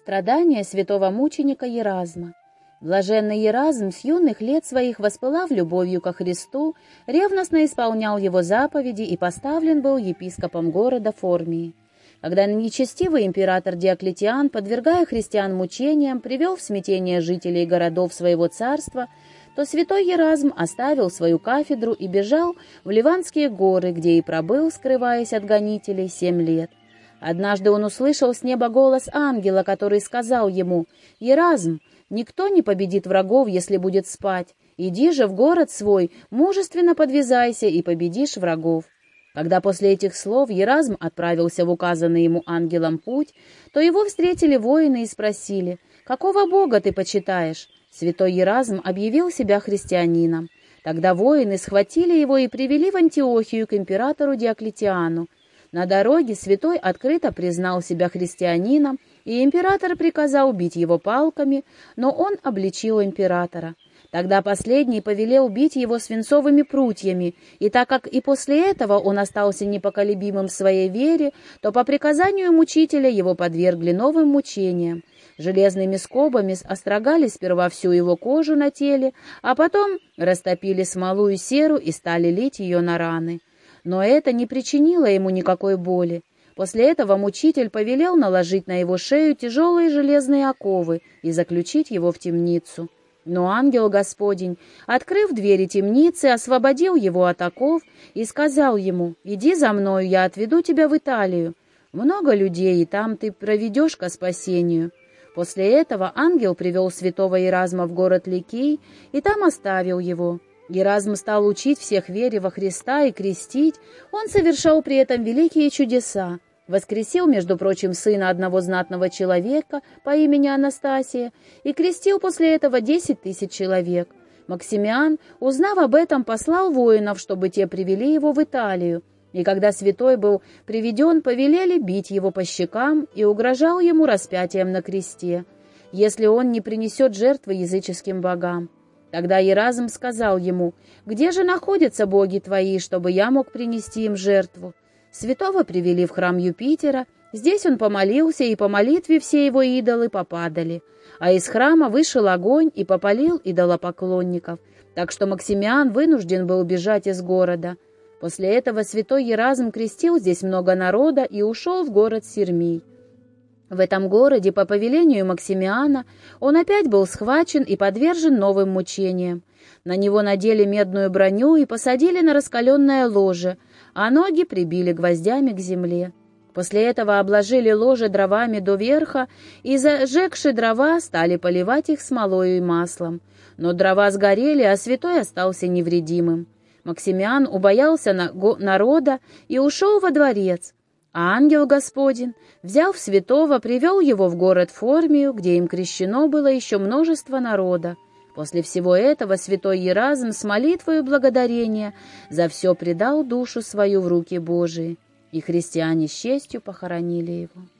Страдания святого мученика Еразма. Блаженный Еразм с юных лет своих, воспылав любовью ко Христу, ревностно исполнял его заповеди и поставлен был епископом города Формии. Когда нечестивый император Диоклетиан, подвергая христиан мучениям, привел в смятение жителей городов своего царства, то святой Еразм оставил свою кафедру и бежал в Ливанские горы, где и пробыл, скрываясь от гонителей, семь лет. Однажды он услышал с неба голос ангела, который сказал ему, «Еразм, никто не победит врагов, если будет спать. Иди же в город свой, мужественно подвязайся и победишь врагов». Когда после этих слов Еразм отправился в указанный ему ангелом путь, то его встретили воины и спросили, «Какого бога ты почитаешь?» Святой Еразм объявил себя христианином. Тогда воины схватили его и привели в Антиохию к императору Диоклетиану, на дороге святой открыто признал себя христианином, и император приказал убить его палками, но он обличил императора. Тогда последний повелел убить его свинцовыми прутьями, и так как и после этого он остался непоколебимым в своей вере, то по приказанию мучителя его подвергли новым мучениям. Железными скобами острогали сперва всю его кожу на теле, а потом растопили смолу и серу и стали лить ее на раны но это не причинило ему никакой боли. После этого мучитель повелел наложить на его шею тяжелые железные оковы и заключить его в темницу. Но ангел Господень, открыв двери темницы, освободил его от оков и сказал ему, «Иди за мною, я отведу тебя в Италию. Много людей, и там ты проведешь ко спасению». После этого ангел привел святого Иразма в город Ликей и там оставил его. Еразм стал учить всех вере во Христа и крестить. Он совершал при этом великие чудеса. Воскресил, между прочим, сына одного знатного человека по имени Анастасия и крестил после этого десять тысяч человек. Максимиан, узнав об этом, послал воинов, чтобы те привели его в Италию. И когда святой был приведен, повелели бить его по щекам и угрожал ему распятием на кресте, если он не принесет жертвы языческим богам. Тогда Еразм сказал ему, «Где же находятся боги твои, чтобы я мог принести им жертву?» Святого привели в храм Юпитера, здесь он помолился, и по молитве все его идолы попадали, а из храма вышел огонь и попалил идолопоклонников, так что Максимиан вынужден был бежать из города. После этого святой Еразм крестил здесь много народа и ушел в город Сермий. В этом городе, по повелению Максимиана, он опять был схвачен и подвержен новым мучениям. На него надели медную броню и посадили на раскаленное ложе, а ноги прибили гвоздями к земле. После этого обложили ложе дровами до верха и, зажегши дрова, стали поливать их смолою и маслом. Но дрова сгорели, а святой остался невредимым. Максимиан убоялся народа и ушел во дворец. А ангел Господень, взяв святого, привел его в город Формию, где им крещено было еще множество народа. После всего этого святой Еразм с молитвою благодарения за все предал душу свою в руки Божии, и христиане с честью похоронили его.